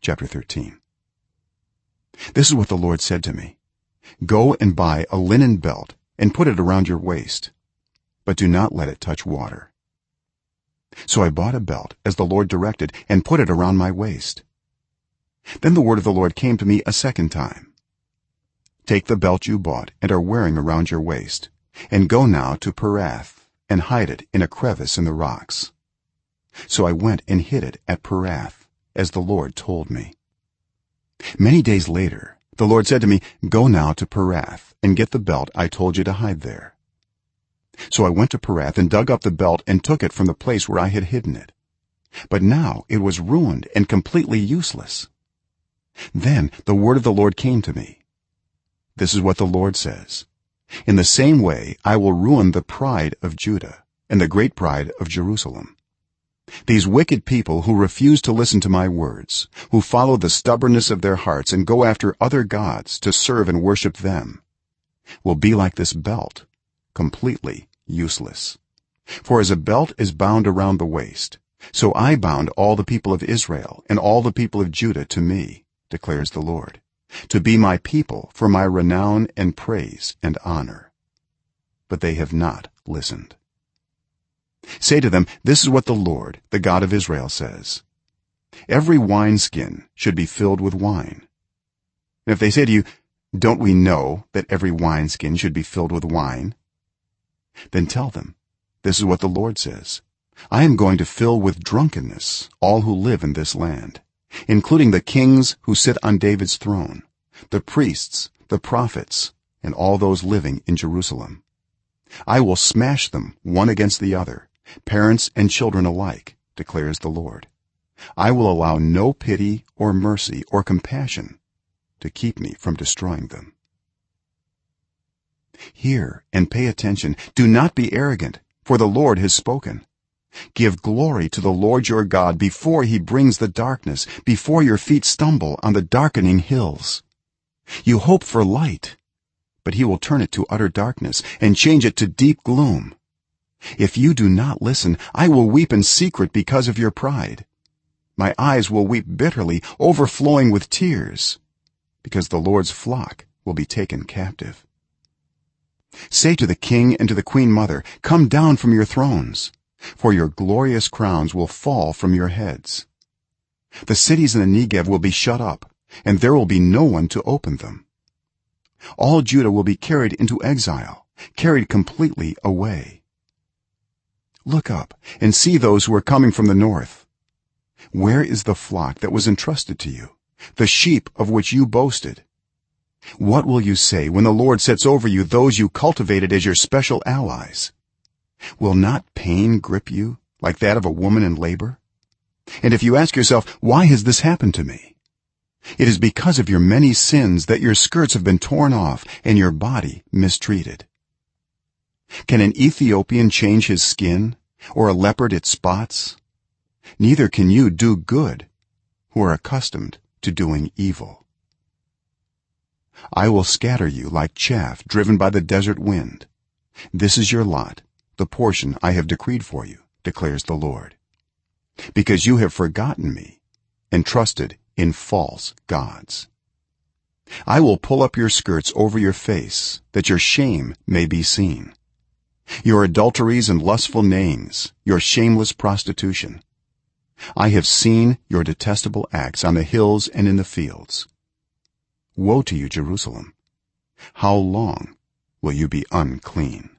chapter 13 this is what the lord said to me. Go and buy a linen belt and put it around your waist but do not let it touch water. So i bought a belt as the lord directed and put it around my waist. Then the word of the lord came to me a second time. Take the belt you bought and are wearing around your waist and go now to perath and hide it in a crevice in the rocks. So i went and hid it at perath as the lord told me. Many days later the lord said to me go now to perath and get the belt i told you to hide there. So i went to perath and dug up the belt and took it from the place where i had hidden it. But now it was ruined and completely useless. Then the word of the lord came to me. This is what the lord says. In the same way i will ruin the pride of judah and the great pride of jerusalem these wicked people who refuse to listen to my words who follow the stubbornness of their hearts and go after other gods to serve and worship them will be like this belt completely useless. For as a belt is bound around the waist so i bound all the people of israel and all the people of judah to me declares the lord to be my people for my renown and praise and honor. But they have not listened say to them this is what the lord the god of israel says. Every wineskin should be filled with wine. And if they say to you don't we know that every wineskin should be filled with wine? Then tell them this is what the lord says. I am going to fill with drunkenness all who live in this land including the kings who sit on david's throne the priests the prophets and all those living in jerusalem. I will smash them one against the other parents and children alike declares the lord. I will allow no pity or mercy or compassion to keep me from destroying them. Hear and pay attention. Do not be arrogant for the lord has spoken. Give glory to the lord your god before he brings the darkness before your feet stumble on the darkening hills. You hope for light but he will turn it to utter darkness and change it to deep gloom if you do not listen i will weep in secret because of your pride. My eyes will weep bitterly overflowing with tears because the lord's flock will be taken captive. Say to the king and to the queen mother come down from your thrones for your glorious crowns will fall from your heads. The cities in the negev will be shut up and there will be no one to open them. All judah will be carried into exile carried completely away look up and see those who are coming from the north. Where is the flock that was entrusted to you? The sheep of which you boasted. What will you say when the lord sets over you those you cultivated as your special allies? Will not pain grip you like that of a woman in labor? And if you ask yourself why has this happened to me? It is because of your many sins that your skirts have been torn off and your body mistreated can an ethiopian change his skin or a leopard its spots? Neither can you do good who are accustomed to doing evil. I will scatter you like chaff driven by the desert wind. This is your lot the portion i have decreed for you declares the lord. Because you have forgotten me and trusted in false gods. I will pull up your skirts over your face that your shame may be seen your adulteries and lustful names your shameless prostitution. I have seen your detestable acts on the hills and in the fields. Woe to you jerusalem. How long will you be unclean